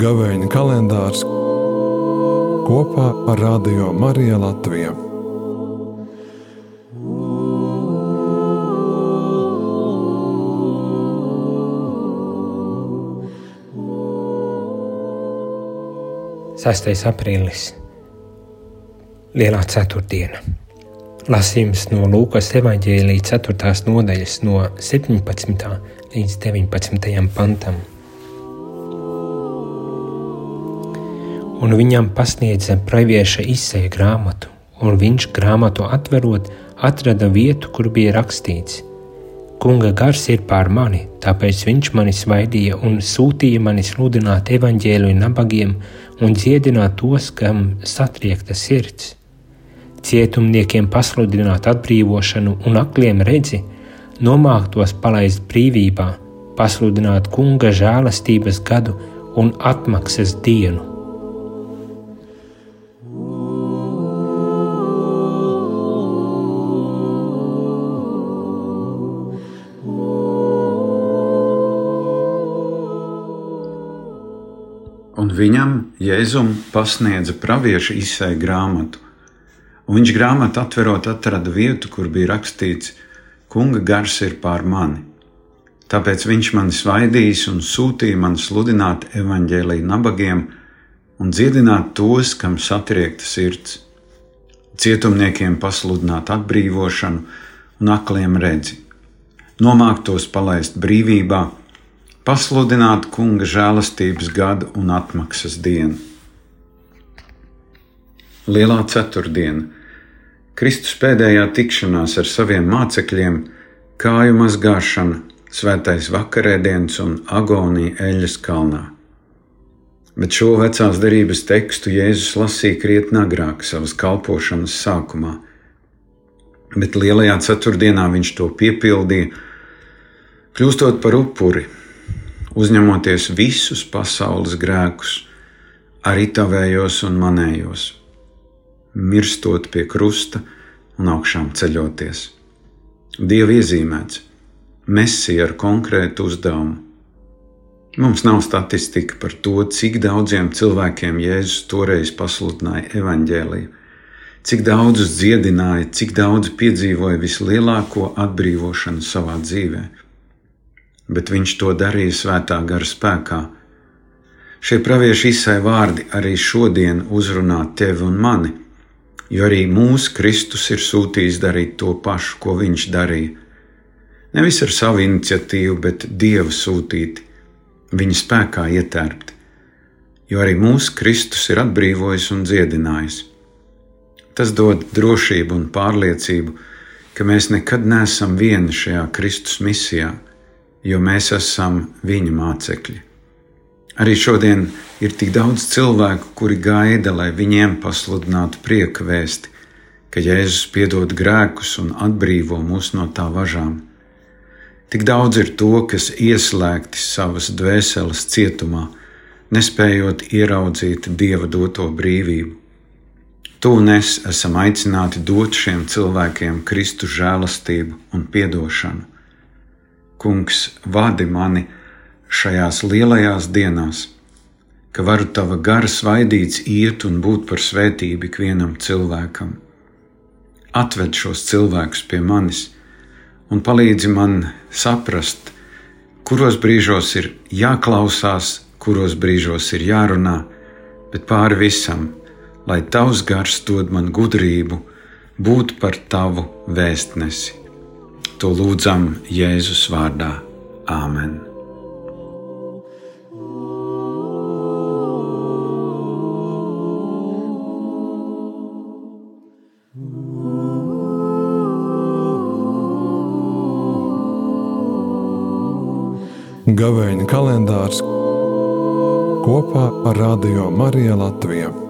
Gavēņa kalendārs kopā ar Radio Mariju Latviju. Sestais aprīlis, Lielā ceturtdiena. Lasījums no Lūkas evanģēlīja 4. nodaļas, no 17. līdz 19. pantam. Un viņam pasniedza pravieša izsēja grāmatu, un viņš grāmatu atverot, atrada vietu, kur bija rakstīts: Kunga gars ir pār mani, tāpēc viņš mani svaidīja un sūtīja mani sludināt evaņģēlu nabagiem un dziedināt tos, kam satriekta sirds. Cietumniekiem pasludināt atbrīvošanu un akliem redzi, nomāktos palaist brīvībā, pasludināt kunga žēlastības gadu un atmaksas dienu. un viņam, Jēzum, pasniedza pravieša izsēja grāmatu. Un viņš grāmatu atverot, atrada vietu, kur bija rakstīts: Kunga gars ir pār mani. Tāpēc viņš mani svaidījis un sūtīja man sludināt evaņģēlīju nabagiem un dziedināt tos, kam satriekta sirds, cietumniekiem pasludināt atbrīvošanu un akliem redzi, nomāktos palaist brīvībā pasludināt kunga žēlastības gadu un atmaksas dienu. Lielā ceturtdiena, Kristus pēdējā tikšanās ar saviem mācekļiem, kāju mazgāšana, svētais vakarēdienas un agonija eļas kalnā. Bet šo vecās derības tekstu Jēzus lasīja krietni agrāk, savas kalpošanas sākumā, bet lielajā ceturtdienā viņš to piepildīja, kļūstot par upuri uzņemoties visus pasaules grēkus, arī tavējos un manējos, mirstot pie krusta un augšām ceļoties. Dieva iezīmēts, mesija ar konkrētu uzdevumu. Mums nav statistika par to, cik daudziem cilvēkiem Jēzus toreiz pasludināja evaņģēliju, cik daudzus dziedināja, cik daudz piedzīvoja vislielāko atbrīvošanu savā dzīvēm bet viņš to darīja svētā gara spēkā. Šie pravieši izsai vārdi arī šodien uzrunā tevi un mani, jo arī mūsu Kristus ir sūtījis darīt to pašu, ko viņš darīja. Nevis ar savu iniciatīvu, bet Dieva sūtīti, viņa spēkā ietērpti, jo arī mūsu Kristus ir atbrīvojis un dziedinājis. Tas dod drošību un pārliecību, ka mēs nekad neesam vieni šajā Kristus misijā jo mēs esam viņa mācekļi. Arī šodien ir tik daudz cilvēku, kuri gaida, lai viņiem pasludinātu prieka vēsti, ka Jēzus piedod grēkus un atbrīvo mūs no tā važām. Tik daudz ir to, kas ieslēgti savas dvēseles cietumā, nespējot ieraudzīt dieva doto brīvību. Tu un es esam aicināti dot šiem cilvēkiem Kristu žēlastību un atdošanu. Kungs, vadi mani šajās lielajās dienās, ka varu tava gara svaidīts iet un būt par svētību ikvienam cilvēkam. Atved šos cilvēkus pie manis un palīdzi man saprast, kuros brīžos ir jāklausās, kuros brīžos ir jārunā, bet pāri visam, lai tavs gars dod man gudrību būt par tavu vēstnesi. To lūdzam Jēzus vārdā. Āmen! Gavēņa kalendārs kopā ar Radio Mariju Latviju.